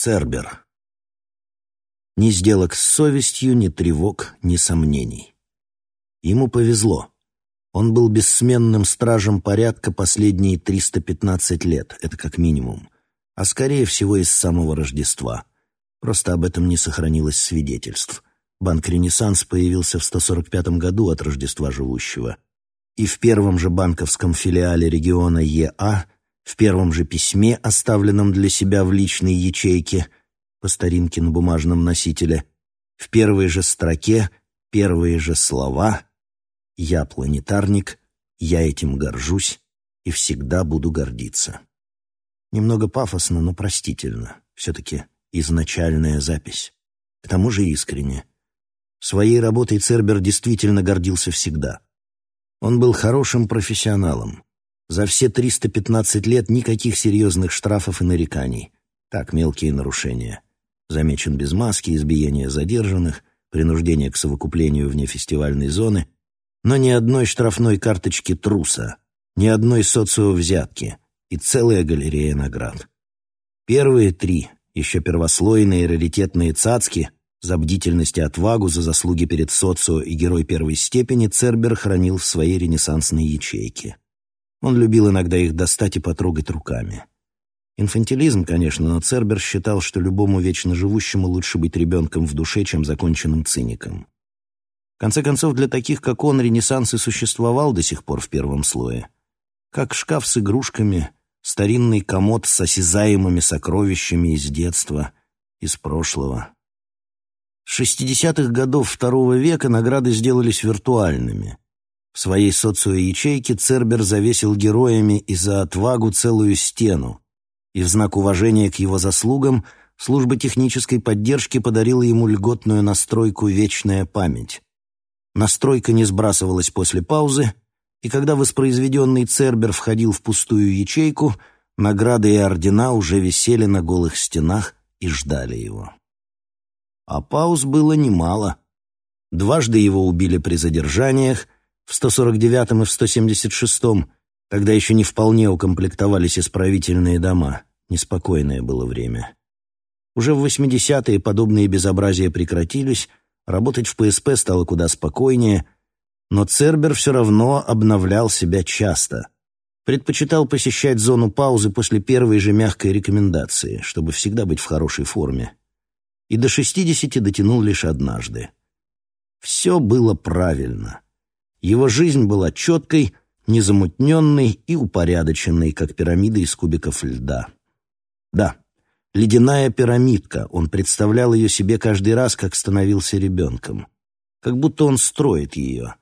Цербер. Ни сделок с совестью, ни тревог, ни сомнений. Ему повезло. Он был бессменным стражем порядка последние 315 лет, это как минимум, а скорее всего из самого Рождества. Просто об этом не сохранилось свидетельств. Банк «Ренессанс» появился в 145 году от Рождества живущего. И в первом же банковском филиале региона ЕА, в первом же письме, оставленном для себя в личной ячейке, по старинке на бумажном носителе, в первой же строке, первые же слова «Я планетарник, я этим горжусь и всегда буду гордиться». Немного пафосно, но простительно. Все-таки изначальная запись. К тому же искренне. Своей работой Цербер действительно гордился всегда. Он был хорошим профессионалом. За все 315 лет никаких серьезных штрафов и нареканий. Так, мелкие нарушения. Замечен без маски, избиение задержанных, принуждение к совокуплению вне фестивальной зоны, но ни одной штрафной карточки труса, ни одной социовзятки и целая галерея наград. Первые три, еще первослойные раритетные цацки, за бдительность и отвагу, за заслуги перед социо и герой первой степени Цербер хранил в своей ренессансной ячейке. Он любил иногда их достать и потрогать руками. Инфантилизм, конечно, но Цербер считал, что любому вечно живущему лучше быть ребенком в душе, чем законченным циником. В конце концов, для таких, как он, Ренессанс и существовал до сих пор в первом слое. Как шкаф с игрушками, старинный комод с осязаемыми сокровищами из детства, из прошлого. С 60-х годов второго века награды сделались виртуальными. Своей социоячейке Цербер завесил героями и за отвагу целую стену, и в знак уважения к его заслугам служба технической поддержки подарила ему льготную настройку «Вечная память». Настройка не сбрасывалась после паузы, и когда воспроизведенный Цербер входил в пустую ячейку, награды и ордена уже висели на голых стенах и ждали его. А пауз было немало. Дважды его убили при задержаниях, в 149-м и в 176-м, тогда еще не вполне укомплектовались исправительные дома. Неспокойное было время. Уже в 80-е подобные безобразия прекратились, работать в ПСП стало куда спокойнее, но Цербер все равно обновлял себя часто. Предпочитал посещать зону паузы после первой же мягкой рекомендации, чтобы всегда быть в хорошей форме и до шестидесяти дотянул лишь однажды. Все было правильно. Его жизнь была четкой, незамутненной и упорядоченной, как пирамида из кубиков льда. Да, ледяная пирамидка, он представлял ее себе каждый раз, как становился ребенком. Как будто он строит ее.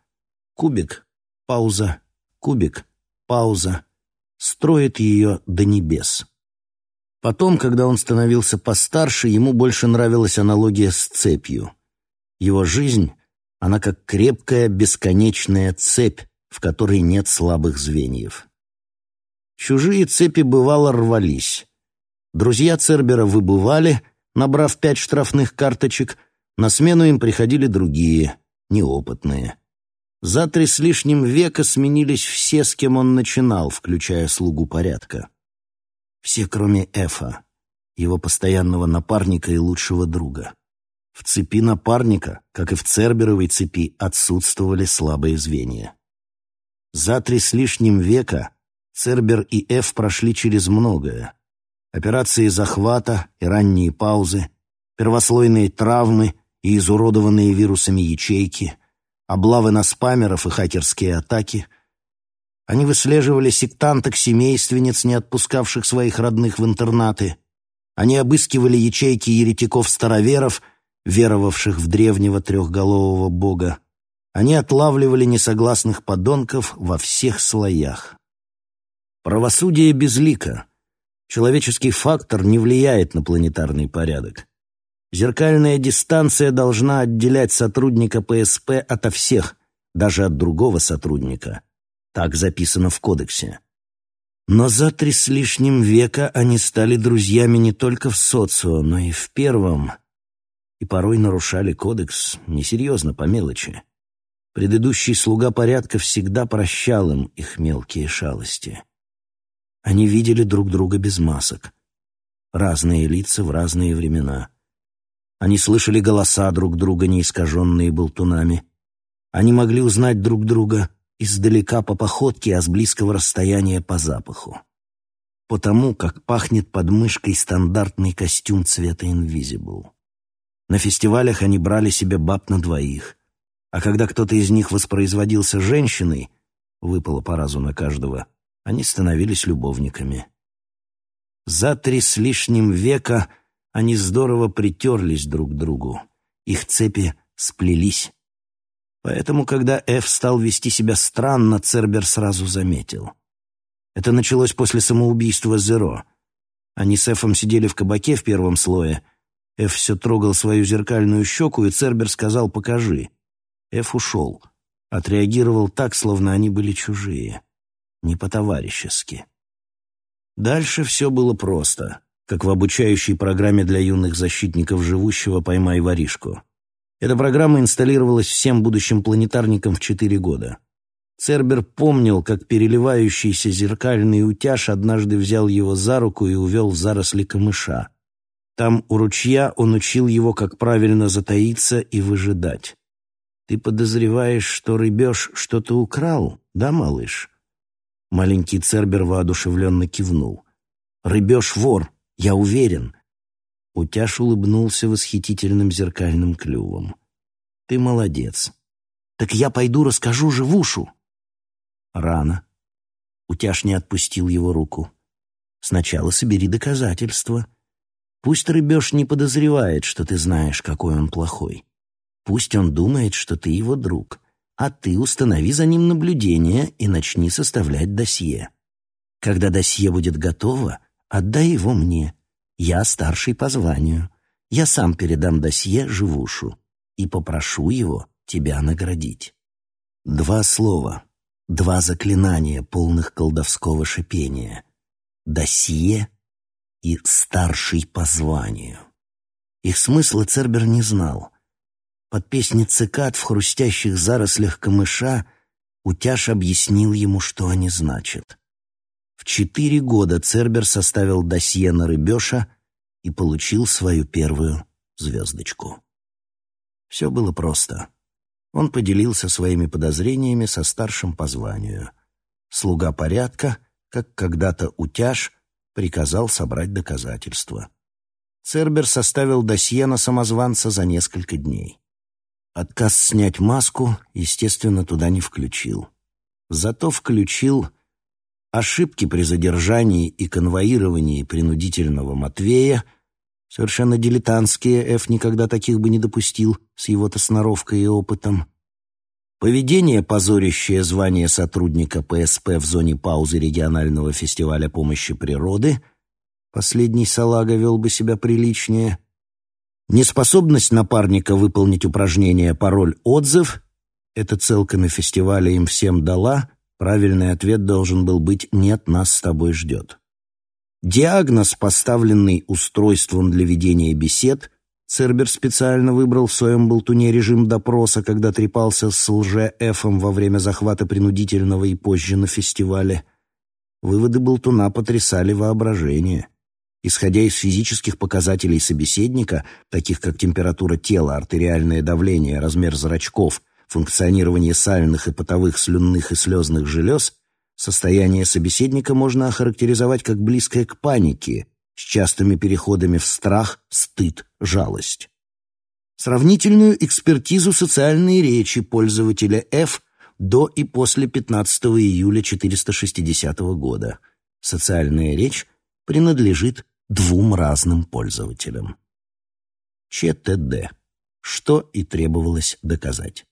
Кубик, пауза, кубик, пауза. Строит ее до небес. Потом, когда он становился постарше, ему больше нравилась аналогия с цепью. Его жизнь, она как крепкая бесконечная цепь, в которой нет слабых звеньев. Чужие цепи бывало рвались. Друзья Цербера выбывали, набрав пять штрафных карточек, на смену им приходили другие, неопытные. За три с лишним века сменились все, с кем он начинал, включая слугу порядка. Все, кроме Эфа, его постоянного напарника и лучшего друга. В цепи напарника, как и в Церберовой цепи, отсутствовали слабые звенья. За три с лишним века Цербер и Эф прошли через многое. Операции захвата и ранние паузы, первослойные травмы и изуродованные вирусами ячейки, облавы на спамеров и хакерские атаки, они выслеживали сектанток-семейственниц, не отпускавших своих родных в интернаты. Они обыскивали ячейки еретиков-староверов, веровавших в древнего трехголового бога. Они отлавливали несогласных подонков во всех слоях. Правосудие безлико. Человеческий фактор не влияет на планетарный порядок. Зеркальная дистанция должна отделять сотрудника ПСП ото всех, даже от другого сотрудника. Так записано в кодексе. Но за три с лишним века они стали друзьями не только в социо, но и в первом. И порой нарушали кодекс, несерьезно, по мелочи. Предыдущий слуга порядка всегда прощал им их мелкие шалости. Они видели друг друга без масок. разные лица в разные времена. Они слышали голоса друг друга, не искаженные болтунами. Они могли узнать друг друга издалека по походке, а с близкого расстояния по запаху. По тому, как пахнет под мышкой стандартный костюм цвета Invisible. На фестивалях они брали себе баб на двоих. А когда кто-то из них воспроизводился женщиной, выпало по разу на каждого, они становились любовниками. За три с лишним века они здорово притерлись друг к другу. Их цепи сплелись. Поэтому, когда Эф стал вести себя странно, Цербер сразу заметил. Это началось после самоубийства Зеро. Они с Эфом сидели в кабаке в первом слое. Эф все трогал свою зеркальную щеку, и Цербер сказал «покажи». Эф ушел. Отреагировал так, словно они были чужие. Не по-товарищески. Дальше все было просто, как в обучающей программе для юных защитников живущего «Поймай воришку». Эта программа инсталлировалась всем будущим планетарникам в четыре года. Цербер помнил, как переливающийся зеркальный утяж однажды взял его за руку и увел в заросли камыша. Там, у ручья, он учил его, как правильно затаиться и выжидать. «Ты подозреваешь, что рыбеж что-то украл, да, малыш?» Маленький Цербер воодушевленно кивнул. «Рыбеж вор, я уверен. Утяж улыбнулся восхитительным зеркальным клювом. «Ты молодец. Так я пойду расскажу живушу». «Рано». Утяж не отпустил его руку. «Сначала собери доказательства. Пусть рыбеж не подозревает, что ты знаешь, какой он плохой. Пусть он думает, что ты его друг, а ты установи за ним наблюдение и начни составлять досье. Когда досье будет готово, отдай его мне. Я старший по званию. Я сам передам досье Живушу и попрошу его тебя наградить. Два слова, два заклинания, полных колдовского шипения. Досье и старший по званию. Их смысла Цербер не знал. Под песни цикад в хрустящих зарослях камыша Утяж объяснил ему, что они значат. В четыре года Цербер составил досье на рыбеша и получил свою первую звездочку. Все было просто. Он поделился своими подозрениями со старшим по званию. Слуга порядка, как когда-то утяж, приказал собрать доказательства. Цербер составил досье на самозванца за несколько дней. Отказ снять маску, естественно, туда не включил. Зато включил ошибки при задержании и конвоировании принудительного Матвея, совершенно дилетантские, Эф никогда таких бы не допустил с его-то сноровкой и опытом, поведение, позорящее звание сотрудника ПСП в зоне паузы регионального фестиваля помощи природы, последний салага вел бы себя приличнее, неспособность напарника выполнить упражнение «пароль-отзыв», эта целка на фестивале им всем дала — Правильный ответ должен был быть «нет, нас с тобой ждет». Диагноз, поставленный устройством для ведения бесед, Цербер специально выбрал в своем болтуне режим допроса, когда трепался с лже-эфом во время захвата принудительного и позже на фестивале. Выводы болтуна потрясали воображение. Исходя из физических показателей собеседника, таких как температура тела, артериальное давление, размер зрачков – функционирование сальных и потовых слюнных и слезных желез, состояние собеседника можно охарактеризовать как близкое к панике, с частыми переходами в страх, стыд, жалость. Сравнительную экспертизу социальной речи пользователя F до и после 15 июля 460 года. Социальная речь принадлежит двум разным пользователям. ЧТД. Что и требовалось доказать.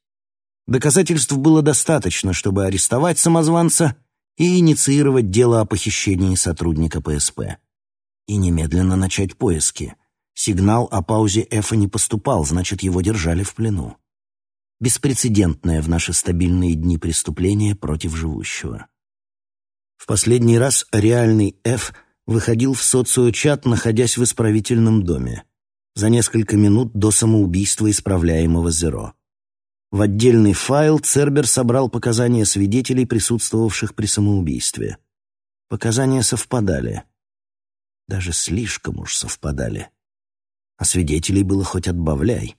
Доказательств было достаточно, чтобы арестовать самозванца и инициировать дело о похищении сотрудника PSP. И немедленно начать поиски. Сигнал о паузе Эфа не поступал, значит, его держали в плену. Беспрецедентное в наши стабильные дни преступление против живущего. В последний раз реальный Эф выходил в социочат, находясь в исправительном доме, за несколько минут до самоубийства исправляемого Зеро. В отдельный файл Цербер собрал показания свидетелей, присутствовавших при самоубийстве. Показания совпадали. Даже слишком уж совпадали. А свидетелей было хоть отбавляй.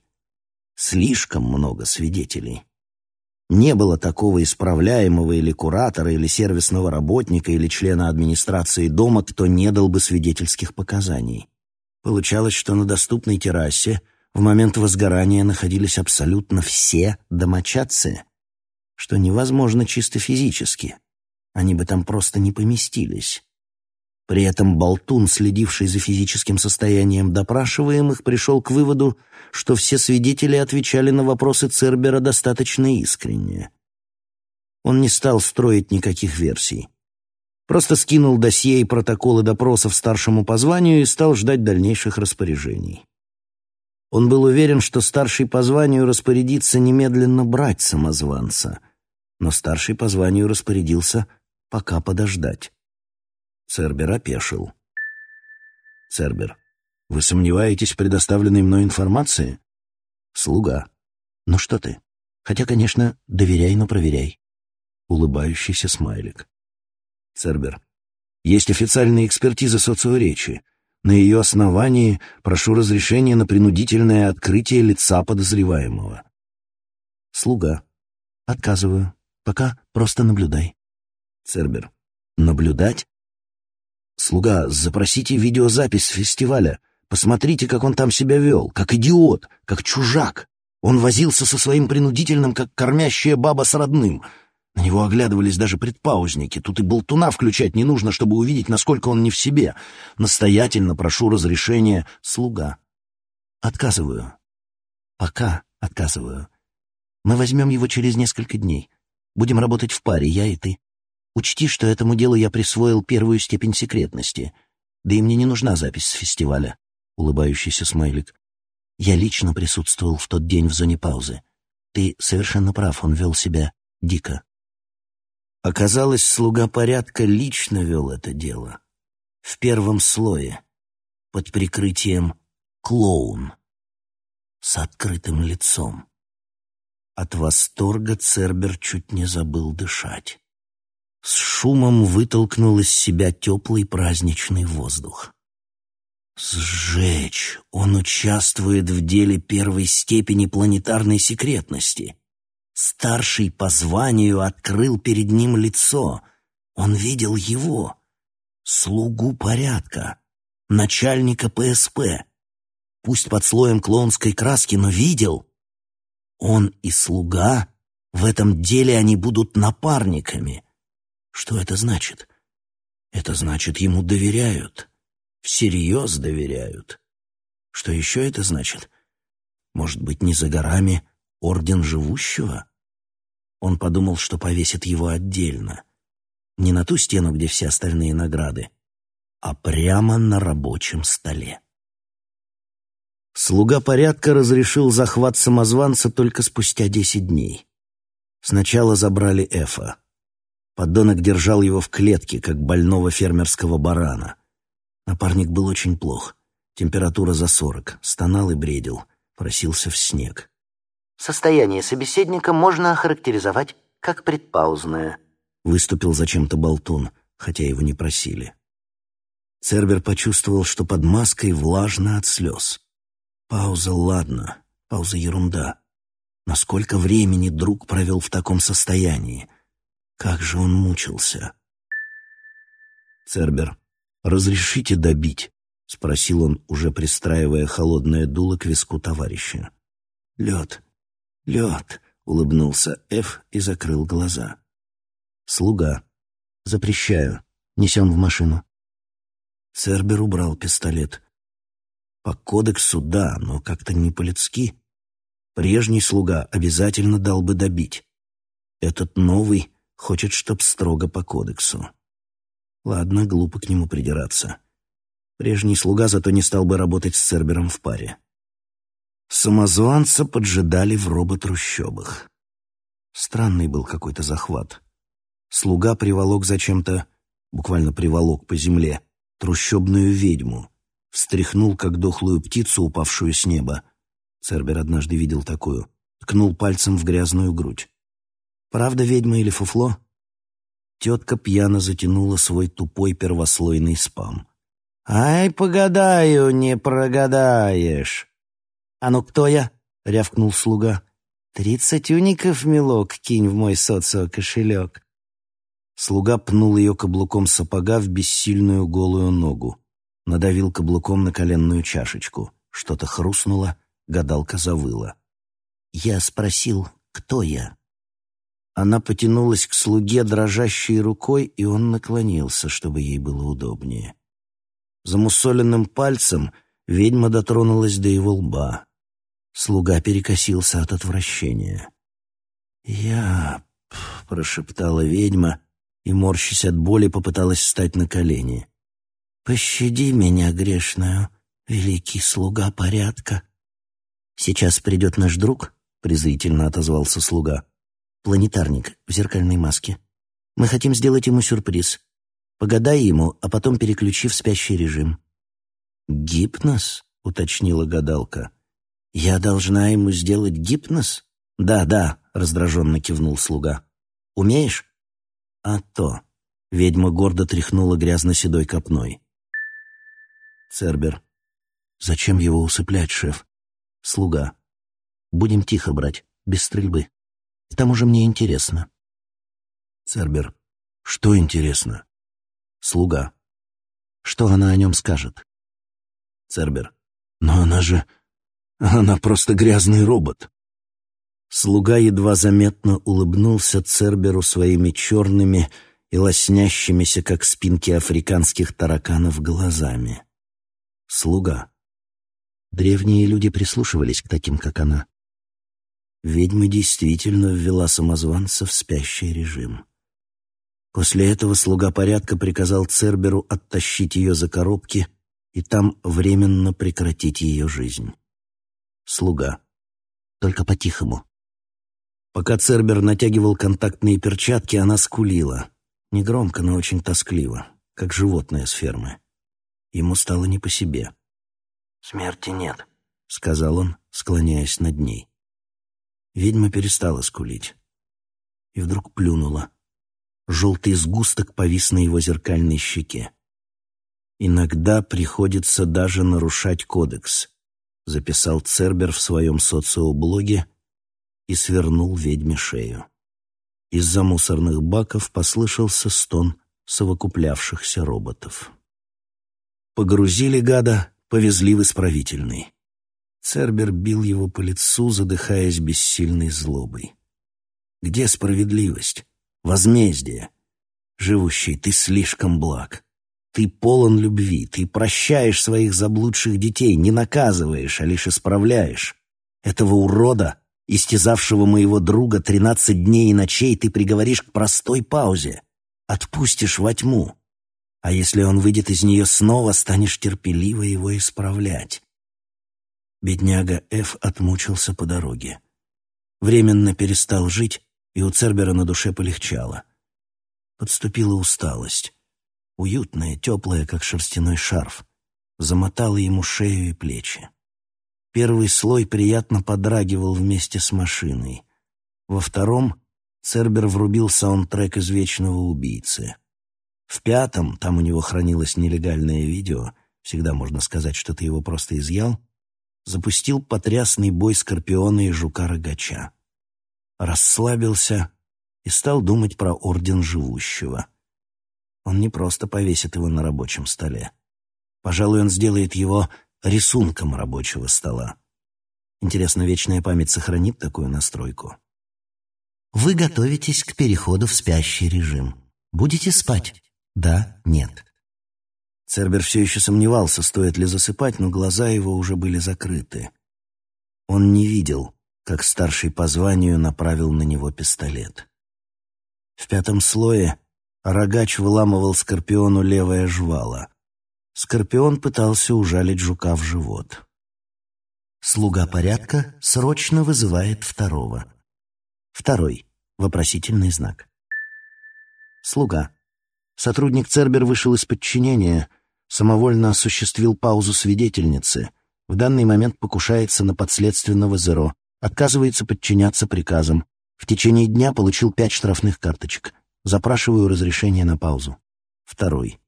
Слишком много свидетелей. Не было такого исправляемого или куратора, или сервисного работника, или члена администрации дома, кто не дал бы свидетельских показаний. Получалось, что на доступной террасе в момент возгорания находились абсолютно все домочадцы, что невозможно чисто физически. Они бы там просто не поместились. При этом Болтун, следивший за физическим состоянием допрашиваемых, пришел к выводу, что все свидетели отвечали на вопросы Цербера достаточно искренне. Он не стал строить никаких версий. Просто скинул досье и протоколы допросов старшему по званию и стал ждать дальнейших распоряжений. Он был уверен, что старший по званию распорядится немедленно брать самозванца, но старший по званию распорядился пока подождать. Цербер опешил. Цербер, вы сомневаетесь в предоставленной мной информации? Слуга. Ну что ты? Хотя, конечно, доверяй, но проверяй. Улыбающийся смайлик. Цербер. Есть официальная экспертиза социоречи. На ее основании прошу разрешения на принудительное открытие лица подозреваемого. Слуга. Отказываю. Пока просто наблюдай. Цербер. Наблюдать? «Слуга, запросите видеозапись с фестиваля. Посмотрите, как он там себя вел, как идиот, как чужак. Он возился со своим принудительным, как кормящая баба с родным. На него оглядывались даже предпаузники. Тут и болтуна включать не нужно, чтобы увидеть, насколько он не в себе. Настоятельно прошу разрешения, слуга. Отказываю. Пока отказываю. Мы возьмем его через несколько дней. Будем работать в паре, я и ты. Учти, что этому делу я присвоил первую степень секретности. Да и мне не нужна запись с фестиваля. Улыбающийся смайлик. Я лично присутствовал в тот день в зоне паузы. Ты совершенно прав, он вел себя дико. Оказалось, слуга порядка лично вел это дело. В первом слое, под прикрытием клоун, с открытым лицом. От восторга Цербер чуть не забыл дышать с шумом вытолкнул из себя теплый праздничный воздух. Сжечь! Он участвует в деле первой степени планетарной секретности. Старший по званию открыл перед ним лицо. Он видел его, слугу порядка, начальника ПСП. Пусть под слоем клоунской краски, но видел. Он и слуга, в этом деле они будут напарниками. Что это значит? Это значит, ему доверяют. Всерьез доверяют. Что еще это значит? Может быть, не за горами орден живущего? Он подумал, что повесит его отдельно. Не на ту стену, где все остальные награды, а прямо на рабочем столе. Слуга порядка разрешил захват самозванца только спустя десять дней. Сначала забрали Эфа. Поддонок держал его в клетке, как больного фермерского барана. Напарник был очень плох. Температура за сорок. Стонал и бредил. Просился в снег. Состояние собеседника можно охарактеризовать как предпаузное. Выступил зачем-то болтун, хотя его не просили. Цербер почувствовал, что под маской влажно от слез. Пауза, ладно, пауза ерунда. Насколько времени друг провел в таком состоянии? Как же он мучился. «Цербер, разрешите добить?» — спросил он, уже пристраивая холодное дуло к виску товарища. «Лед, лед!» — улыбнулся Ф и закрыл глаза. «Слуга. Запрещаю. Несем в машину». Цербер убрал пистолет. По кодексу да, но как-то не по-людски. Прежний слуга обязательно дал бы добить. Этот новый Хочет, чтоб строго по кодексу. Ладно, глупо к нему придираться. Прежний слуга зато не стал бы работать с Цербером в паре. Самозванца поджидали в роботрущобах. Странный был какой-то захват. Слуга приволок зачем-то, буквально приволок по земле, трущобную ведьму. Встряхнул, как дохлую птицу, упавшую с неба. Цербер однажды видел такую. Ткнул пальцем в грязную грудь. Правда ведьма или фуфло? Тетка пьяно затянула свой тупой первослойный спам. «Ай, погадаю, не прогадаешь!» «А ну, кто я?» — рявкнул слуга. «Тридцать уников, милок, кинь в мой социо-кошелек». Слуга пнул ее каблуком сапога в бессильную голую ногу. Надавил каблуком на коленную чашечку. Что-то хрустнуло, гадалка завыла. Я спросил, кто я. Она потянулась к слуге дрожащей рукой, и он наклонился, чтобы ей было удобнее. Замусоленным пальцем ведьма дотронулась до его лба. Слуга перекосился от отвращения. «Я...» — прошептала ведьма и, морщась от боли, попыталась встать на колени. «Пощади меня, грешную, великий слуга порядка». «Сейчас придет наш друг», — презрительно отозвался слуга. «Планетарник в зеркальной маске. Мы хотим сделать ему сюрприз. Погадай ему, а потом переключи в спящий режим». «Гипноз?» — уточнила гадалка. «Я должна ему сделать гипноз?» «Да, да», — раздраженно кивнул слуга. «Умеешь?» «А то». Ведьма гордо тряхнула грязно-седой копной. Цербер. «Зачем его усыплять, шеф?» «Слуга. Будем тихо брать, без стрельбы. К тому же мне интересно». Цербер. «Что интересно?» Слуга. Что она о нем скажет? Цербер. Но она же... Она просто грязный робот. Слуга едва заметно улыбнулся Церберу своими черными и лоснящимися, как спинки африканских тараканов, глазами. Слуга. Древние люди прислушивались к таким, как она. Ведьма действительно ввела самозванца в спящий режим. После этого слуга порядка приказал Церберу оттащить ее за коробки и там временно прекратить ее жизнь. Слуга. Только по-тихому. Пока Цербер натягивал контактные перчатки, она скулила. Негромко, но очень тоскливо, как животное с фермы. Ему стало не по себе. «Смерти нет», — сказал он, склоняясь над ней. Ведьма перестала скулить. И вдруг плюнула. Желтый сгусток повис на его зеркальной щеке. «Иногда приходится даже нарушать кодекс», — записал Цербер в своем социоблоге и свернул ведьме шею. Из-за мусорных баков послышался стон совокуплявшихся роботов. Погрузили гада, повезли в исправительный. Цербер бил его по лицу, задыхаясь бессильной злобой. «Где справедливость? возмездие. Живущий, ты слишком благ. Ты полон любви, ты прощаешь своих заблудших детей, не наказываешь, а лишь исправляешь. Этого урода, истязавшего моего друга тринадцать дней и ночей, ты приговоришь к простой паузе. Отпустишь во тьму. А если он выйдет из нее снова, станешь терпеливо его исправлять. Бедняга Ф. отмучился по дороге. Временно перестал жить, и у Цербера на душе полегчало. Подступила усталость. Уютная, теплая, как шерстяной шарф. Замотала ему шею и плечи. Первый слой приятно подрагивал вместе с машиной. Во втором Цербер врубил саундтрек из «Вечного убийцы». В пятом, там у него хранилось нелегальное видео, всегда можно сказать, что ты его просто изъял, запустил потрясный бой Скорпиона и Жука-Рогача расслабился и стал думать про Орден Живущего. Он не просто повесит его на рабочем столе. Пожалуй, он сделает его рисунком рабочего стола. Интересно, вечная память сохранит такую настройку? Вы готовитесь к переходу в спящий режим. Будете спать? Да, нет. Цербер все еще сомневался, стоит ли засыпать, но глаза его уже были закрыты. Он не видел, как старший по званию направил на него пистолет. В пятом слое рогач выламывал Скорпиону левое жвало. Скорпион пытался ужалить жука в живот. Слуга порядка срочно вызывает второго. Второй. Вопросительный знак. Слуга. Сотрудник Цербер вышел из подчинения, самовольно осуществил паузу свидетельницы, в данный момент покушается на подследственного Зеро, Отказывается подчиняться приказам. В течение дня получил пять штрафных карточек. Запрашиваю разрешение на паузу. Второй.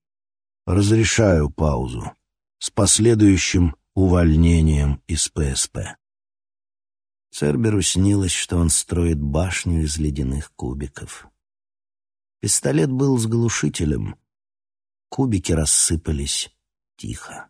Разрешаю паузу с последующим увольнением из ПСП. Церберу снилось, что он строит башню из ледяных кубиков. Пистолет был с глушителем. Кубики рассыпались тихо.